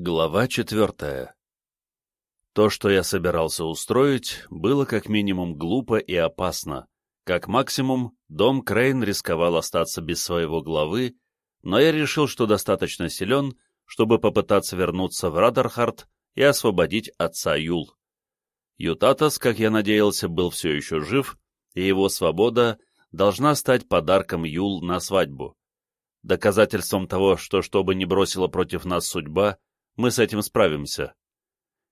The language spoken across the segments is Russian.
Глава четвертая То, что я собирался устроить, было как минимум глупо и опасно. Как максимум, дом Крейн рисковал остаться без своего главы, но я решил, что достаточно силен, чтобы попытаться вернуться в Радархард и освободить отца Юл. Ютатас, как я надеялся, был все еще жив, и его свобода должна стать подарком Юл на свадьбу. Доказательством того, что что бы ни бросила против нас судьба, мы с этим справимся.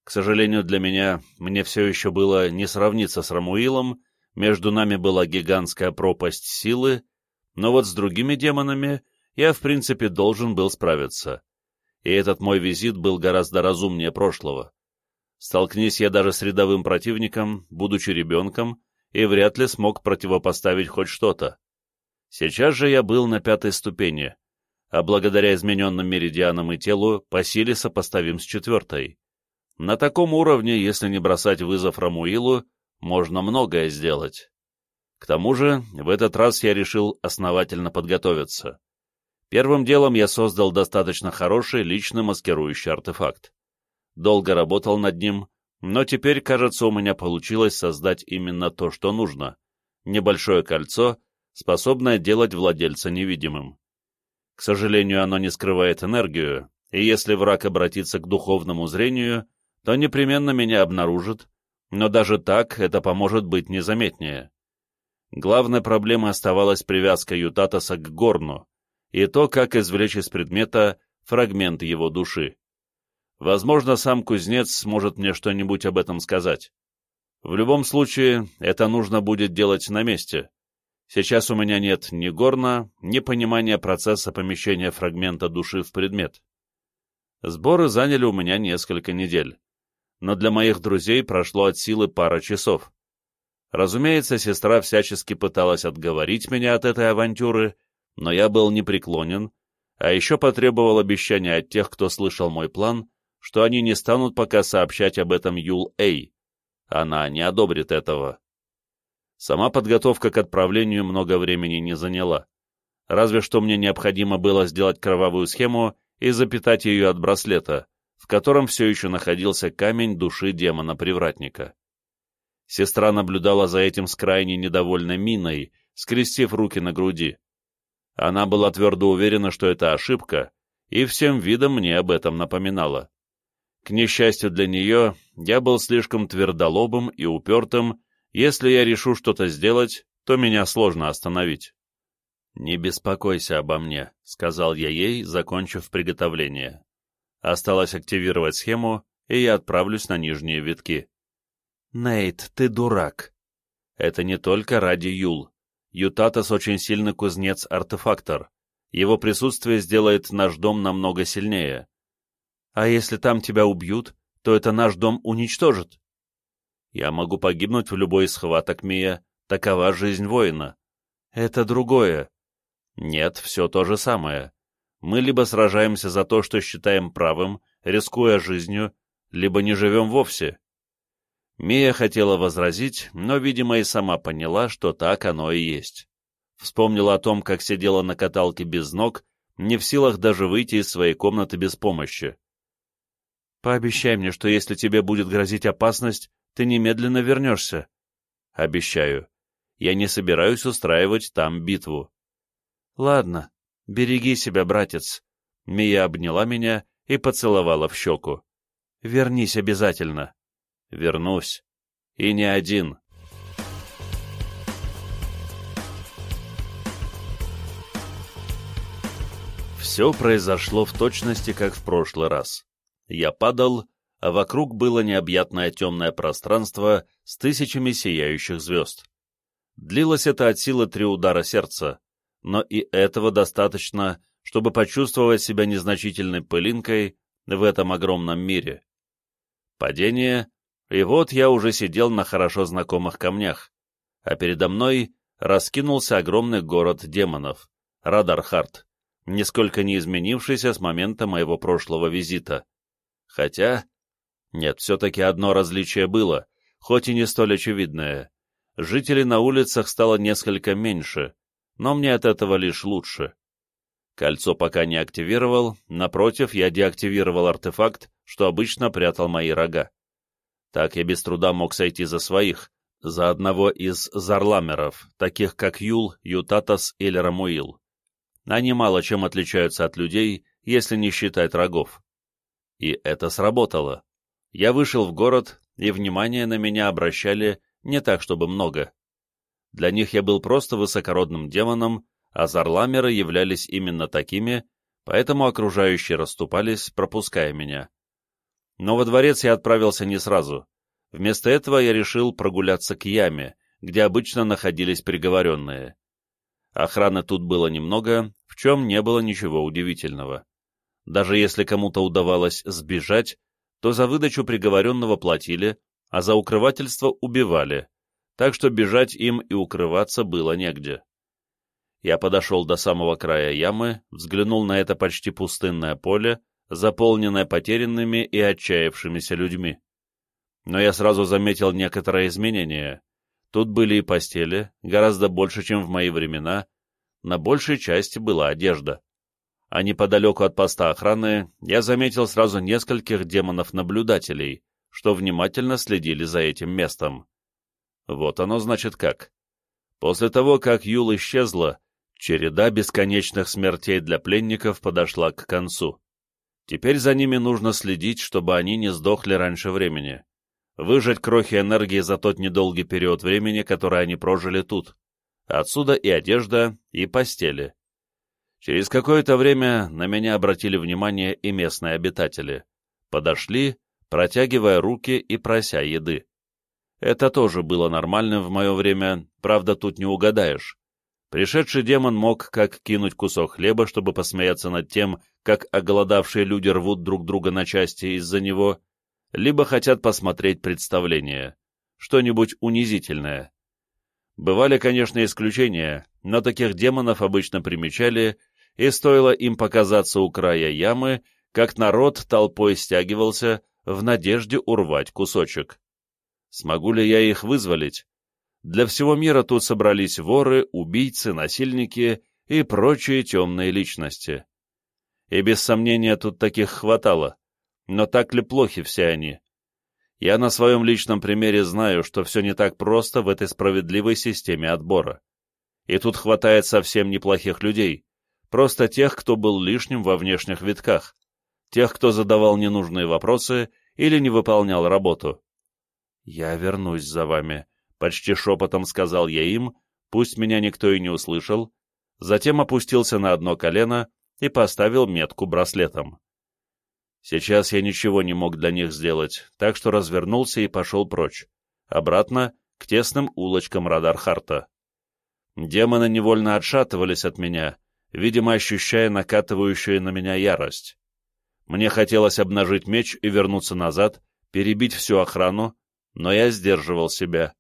К сожалению для меня, мне все еще было не сравниться с Рамуилом, между нами была гигантская пропасть силы, но вот с другими демонами я, в принципе, должен был справиться. И этот мой визит был гораздо разумнее прошлого. Столкнись я даже с рядовым противником, будучи ребенком, и вряд ли смог противопоставить хоть что-то. Сейчас же я был на пятой ступени, а благодаря измененным меридианам и телу по силе сопоставим с четвертой. На таком уровне, если не бросать вызов Рамуилу, можно многое сделать. К тому же, в этот раз я решил основательно подготовиться. Первым делом я создал достаточно хороший лично маскирующий артефакт. Долго работал над ним, но теперь, кажется, у меня получилось создать именно то, что нужно. Небольшое кольцо, способное делать владельца невидимым. К сожалению, оно не скрывает энергию, и если враг обратится к духовному зрению, то непременно меня обнаружит, но даже так это поможет быть незаметнее. Главной проблемой оставалась привязка Ютатаса к горну, и то, как извлечь из предмета фрагмент его души. Возможно, сам кузнец сможет мне что-нибудь об этом сказать. В любом случае, это нужно будет делать на месте. Сейчас у меня нет ни горна, ни понимания процесса помещения фрагмента души в предмет. Сборы заняли у меня несколько недель, но для моих друзей прошло от силы пара часов. Разумеется, сестра всячески пыталась отговорить меня от этой авантюры, но я был непреклонен, а еще потребовал обещания от тех, кто слышал мой план, что они не станут пока сообщать об этом Юл Эй. Она не одобрит этого. Сама подготовка к отправлению много времени не заняла. Разве что мне необходимо было сделать кровавую схему и запитать ее от браслета, в котором все еще находился камень души демона-привратника. Сестра наблюдала за этим с крайне недовольной миной, скрестив руки на груди. Она была твердо уверена, что это ошибка, и всем видом мне об этом напоминала. К несчастью для нее, я был слишком твердолобым и упертым, если я решу что-то сделать, то меня сложно остановить. «Не беспокойся обо мне», — сказал я ей, закончив приготовление. Осталось активировать схему, и я отправлюсь на нижние витки. «Нейт, ты дурак!» Это не только ради Юл. Ютатас очень сильный кузнец-артефактор. Его присутствие сделает наш дом намного сильнее. А если там тебя убьют, то это наш дом уничтожит. Я могу погибнуть в любой из схваток, Мия. Такова жизнь воина. Это другое. Нет, все то же самое. Мы либо сражаемся за то, что считаем правым, рискуя жизнью, либо не живем вовсе. Мия хотела возразить, но, видимо, и сама поняла, что так оно и есть. Вспомнила о том, как сидела на каталке без ног, не в силах даже выйти из своей комнаты без помощи. «Пообещай мне, что если тебе будет грозить опасность, ты немедленно вернешься. Обещаю. Я не собираюсь устраивать там битву. Ладно, береги себя, братец. Мия обняла меня и поцеловала в щеку. Вернись обязательно. Вернусь. И не один. Все произошло в точности, как в прошлый раз. Я падал, а вокруг было необъятное темное пространство с тысячами сияющих звезд. Длилось это от силы три удара сердца, но и этого достаточно, чтобы почувствовать себя незначительной пылинкой в этом огромном мире. Падение, и вот я уже сидел на хорошо знакомых камнях, а передо мной раскинулся огромный город демонов, Радархарт, нисколько не изменившийся с момента моего прошлого визита. Хотя нет, все-таки одно различие было, хоть и не столь очевидное. Жителей на улицах стало несколько меньше, но мне от этого лишь лучше. Кольцо пока не активировал, напротив, я деактивировал артефакт, что обычно прятал мои рога. Так я без труда мог сойти за своих, за одного из зарламеров, таких как Юл, Ютатас или Рамуил. Они мало чем отличаются от людей, если не считать рогов. И это сработало. Я вышел в город, и внимание на меня обращали не так, чтобы много. Для них я был просто высокородным демоном, а зарламеры являлись именно такими, поэтому окружающие расступались, пропуская меня. Но во дворец я отправился не сразу. Вместо этого я решил прогуляться к яме, где обычно находились приговоренные. Охраны тут было немного, в чем не было ничего удивительного. Даже если кому-то удавалось сбежать, то за выдачу приговоренного платили, а за укрывательство убивали, так что бежать им и укрываться было негде. Я подошел до самого края ямы, взглянул на это почти пустынное поле, заполненное потерянными и отчаявшимися людьми. Но я сразу заметил некоторые изменения. Тут были и постели, гораздо больше, чем в мои времена, на большей части была одежда. А неподалеку от поста охраны я заметил сразу нескольких демонов-наблюдателей, что внимательно следили за этим местом. Вот оно значит как. После того, как Юл исчезла, череда бесконечных смертей для пленников подошла к концу. Теперь за ними нужно следить, чтобы они не сдохли раньше времени. Выжать крохи энергии за тот недолгий период времени, который они прожили тут. Отсюда и одежда, и постели. Через какое-то время на меня обратили внимание и местные обитатели. Подошли, протягивая руки и прося еды. Это тоже было нормальным в мое время, правда, тут не угадаешь. Пришедший демон мог как кинуть кусок хлеба, чтобы посмеяться над тем, как оголодавшие люди рвут друг друга на части из-за него, либо хотят посмотреть представление, что-нибудь унизительное. Бывали, конечно, исключения, но таких демонов обычно примечали, и стоило им показаться у края ямы, как народ толпой стягивался в надежде урвать кусочек. Смогу ли я их вызволить? Для всего мира тут собрались воры, убийцы, насильники и прочие темные личности. И без сомнения тут таких хватало. Но так ли плохи все они? Я на своем личном примере знаю, что все не так просто в этой справедливой системе отбора. И тут хватает совсем неплохих людей, просто тех, кто был лишним во внешних витках, тех, кто задавал ненужные вопросы или не выполнял работу. «Я вернусь за вами», — почти шепотом сказал я им, пусть меня никто и не услышал, затем опустился на одно колено и поставил метку браслетом. Сейчас я ничего не мог для них сделать, так что развернулся и пошел прочь, обратно к тесным улочкам Радархарта. Демоны невольно отшатывались от меня, видимо, ощущая накатывающую на меня ярость. Мне хотелось обнажить меч и вернуться назад, перебить всю охрану, но я сдерживал себя.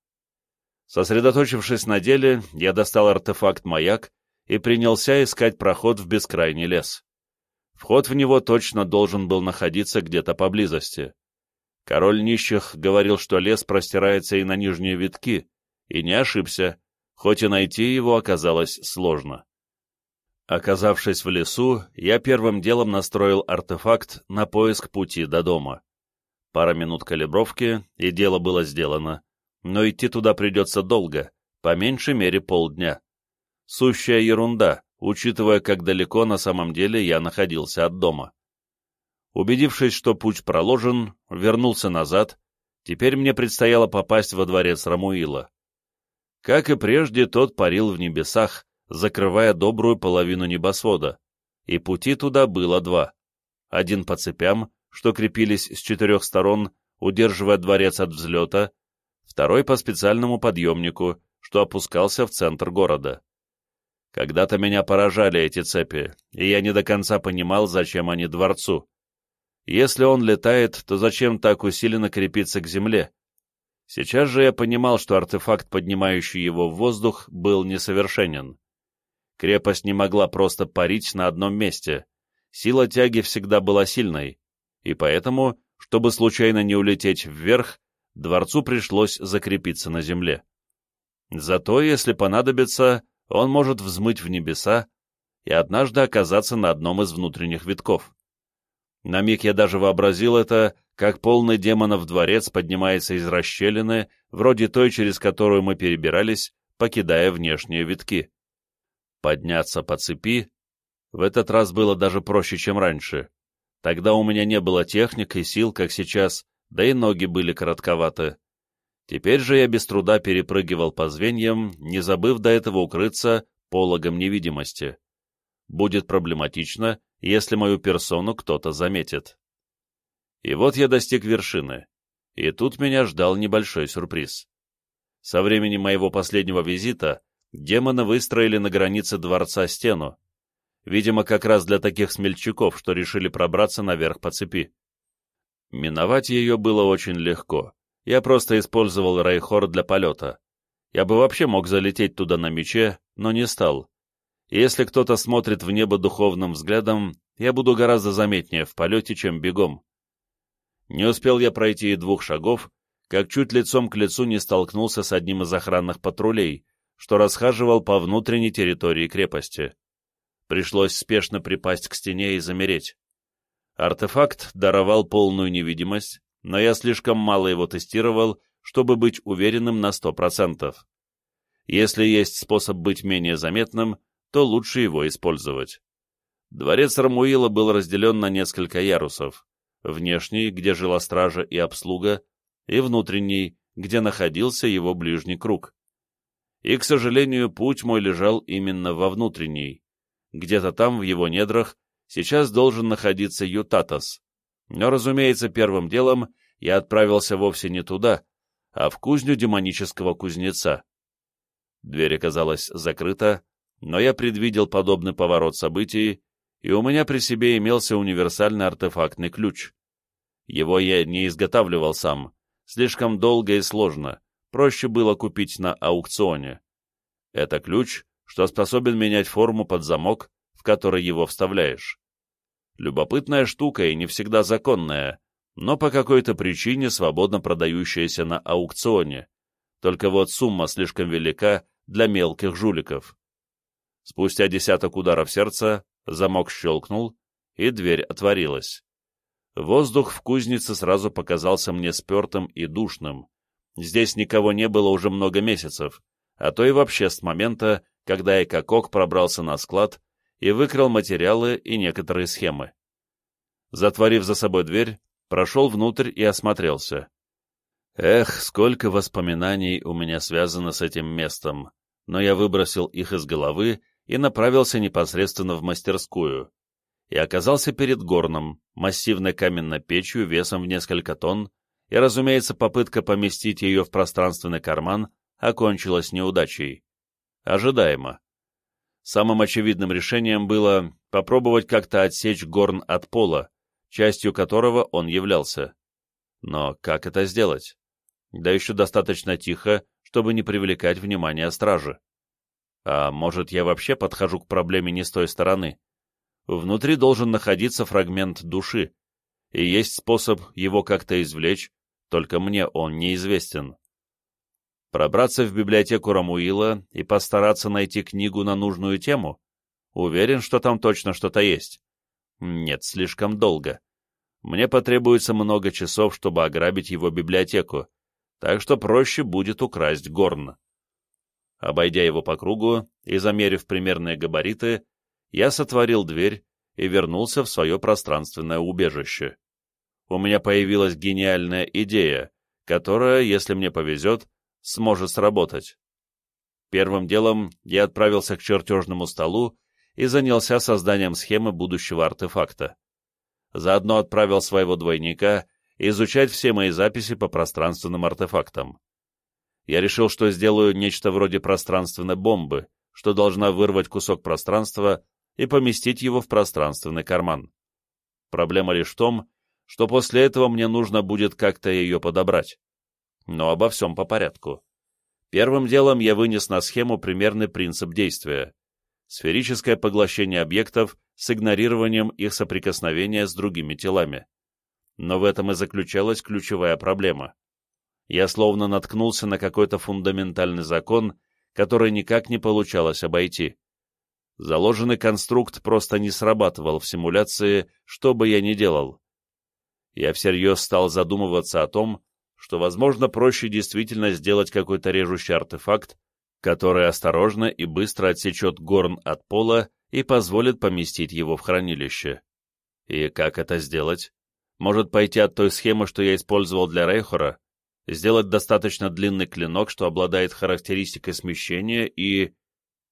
Сосредоточившись на деле, я достал артефакт-маяк и принялся искать проход в бескрайний лес. Вход в него точно должен был находиться где-то поблизости. Король нищих говорил, что лес простирается и на нижние витки, и не ошибся, хоть и найти его оказалось сложно. Оказавшись в лесу, я первым делом настроил артефакт на поиск пути до дома. Пара минут калибровки, и дело было сделано. Но идти туда придется долго, по меньшей мере полдня. Сущая ерунда, учитывая, как далеко на самом деле я находился от дома. Убедившись, что путь проложен, вернулся назад, теперь мне предстояло попасть во дворец Рамуила. Как и прежде, тот парил в небесах, закрывая добрую половину небосвода, и пути туда было два. Один по цепям, что крепились с четырех сторон, удерживая дворец от взлета, второй по специальному подъемнику, что опускался в центр города. Когда-то меня поражали эти цепи, и я не до конца понимал, зачем они дворцу. Если он летает, то зачем так усиленно крепиться к земле? Сейчас же я понимал, что артефакт, поднимающий его в воздух, был несовершенен. Крепость не могла просто парить на одном месте. Сила тяги всегда была сильной, и поэтому, чтобы случайно не улететь вверх, дворцу пришлось закрепиться на земле. Зато, если понадобится, он может взмыть в небеса, и однажды оказаться на одном из внутренних витков. На миг я даже вообразил это, как полный демонов дворец поднимается из расщелины, вроде той, через которую мы перебирались, покидая внешние витки. Подняться по цепи в этот раз было даже проще, чем раньше. Тогда у меня не было техник и сил, как сейчас, да и ноги были коротковаты. Теперь же я без труда перепрыгивал по звеньям, не забыв до этого укрыться пологом невидимости. Будет проблематично, если мою персону кто-то заметит. И вот я достиг вершины, и тут меня ждал небольшой сюрприз. Со времени моего последнего визита демоны выстроили на границе дворца стену, видимо, как раз для таких смельчаков, что решили пробраться наверх по цепи. Миновать ее было очень легко. Я просто использовал Райхор для полета. Я бы вообще мог залететь туда на мече, но не стал. Если кто-то смотрит в небо духовным взглядом, я буду гораздо заметнее в полете, чем бегом. Не успел я пройти и двух шагов, как чуть лицом к лицу не столкнулся с одним из охранных патрулей, что расхаживал по внутренней территории крепости. Пришлось спешно припасть к стене и замереть. Артефакт даровал полную невидимость, но я слишком мало его тестировал, чтобы быть уверенным на сто процентов. Если есть способ быть менее заметным, то лучше его использовать. Дворец Рамуила был разделен на несколько ярусов. Внешний, где жила стража и обслуга, и внутренний, где находился его ближний круг. И, к сожалению, путь мой лежал именно во внутренний. Где-то там, в его недрах, сейчас должен находиться Ютатас. Но, разумеется, первым делом я отправился вовсе не туда, а в кузню демонического кузнеца. Дверь оказалась закрыта, но я предвидел подобный поворот событий, и у меня при себе имелся универсальный артефактный ключ. Его я не изготавливал сам, слишком долго и сложно, проще было купить на аукционе. Это ключ, что способен менять форму под замок, в который его вставляешь. Любопытная штука и не всегда законная, но по какой-то причине свободно продающаяся на аукционе. Только вот сумма слишком велика для мелких жуликов. Спустя десяток ударов сердца замок щелкнул, и дверь отворилась. Воздух в кузнице сразу показался мне спертым и душным. Здесь никого не было уже много месяцев, а то и вообще с момента, когда Экокок пробрался на склад и выкрал материалы и некоторые схемы. Затворив за собой дверь, прошел внутрь и осмотрелся. Эх, сколько воспоминаний у меня связано с этим местом, но я выбросил их из головы и направился непосредственно в мастерскую. И оказался перед горном, массивной каменной печью весом в несколько тонн, и, разумеется, попытка поместить ее в пространственный карман окончилась неудачей. Ожидаемо. Самым очевидным решением было попробовать как-то отсечь горн от пола, частью которого он являлся. Но как это сделать? Да еще достаточно тихо, чтобы не привлекать внимание стражи. А может, я вообще подхожу к проблеме не с той стороны? Внутри должен находиться фрагмент души, и есть способ его как-то извлечь, только мне он неизвестен. Пробраться в библиотеку Рамуила и постараться найти книгу на нужную тему? Уверен, что там точно что-то есть. Нет, слишком долго. Мне потребуется много часов, чтобы ограбить его библиотеку, так что проще будет украсть горн. Обойдя его по кругу и замерив примерные габариты, я сотворил дверь и вернулся в свое пространственное убежище. У меня появилась гениальная идея, которая, если мне повезет, сможет сработать. Первым делом я отправился к чертежному столу и занялся созданием схемы будущего артефакта. Заодно отправил своего двойника изучать все мои записи по пространственным артефактам. Я решил, что сделаю нечто вроде пространственной бомбы, что должна вырвать кусок пространства и поместить его в пространственный карман. Проблема лишь в том, что после этого мне нужно будет как-то ее подобрать. Но обо всем по порядку. Первым делом я вынес на схему примерный принцип действия сферическое поглощение объектов с игнорированием их соприкосновения с другими телами. Но в этом и заключалась ключевая проблема. Я словно наткнулся на какой-то фундаментальный закон, который никак не получалось обойти. Заложенный конструкт просто не срабатывал в симуляции, что бы я ни делал. Я всерьез стал задумываться о том, что, возможно, проще действительно сделать какой-то режущий артефакт, который осторожно и быстро отсечет горн от пола и позволит поместить его в хранилище. И как это сделать? Может пойти от той схемы, что я использовал для Рейхора, сделать достаточно длинный клинок, что обладает характеристикой смещения и...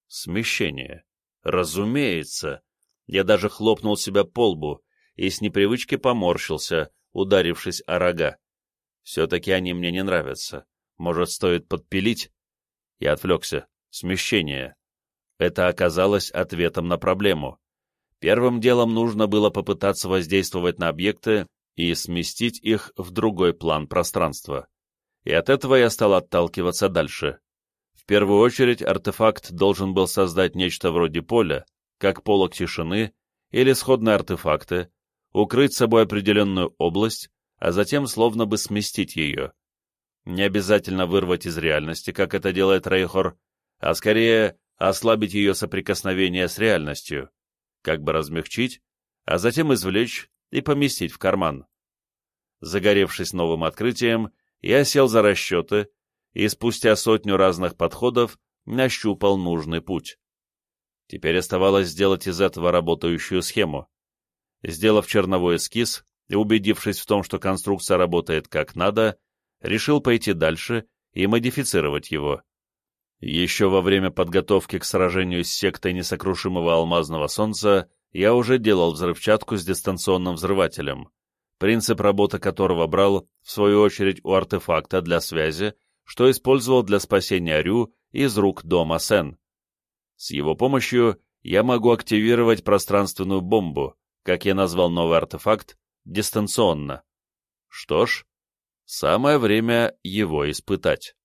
Смещения. Разумеется. Я даже хлопнул себя по лбу и с непривычки поморщился, ударившись о рога. Все-таки они мне не нравятся. Может, стоит подпилить? Я отвлекся. Смещение. Это оказалось ответом на проблему. Первым делом нужно было попытаться воздействовать на объекты и сместить их в другой план пространства. И от этого я стал отталкиваться дальше. В первую очередь артефакт должен был создать нечто вроде поля, как полог тишины или сходные артефакты, укрыть собой определенную область, а затем словно бы сместить ее. Не обязательно вырвать из реальности, как это делает Рейхор, а скорее ослабить ее соприкосновение с реальностью, как бы размягчить, а затем извлечь и поместить в карман. Загоревшись новым открытием, я сел за расчеты и спустя сотню разных подходов нащупал нужный путь. Теперь оставалось сделать из этого работающую схему. Сделав черновой эскиз и убедившись в том, что конструкция работает как надо, решил пойти дальше и модифицировать его. Еще во время подготовки к сражению с сектой несокрушимого алмазного солнца я уже делал взрывчатку с дистанционным взрывателем, принцип работы которого брал, в свою очередь, у артефакта для связи, что использовал для спасения Рю из рук дома Сен. С его помощью я могу активировать пространственную бомбу, как я назвал новый артефакт, дистанционно. Что ж, самое время его испытать.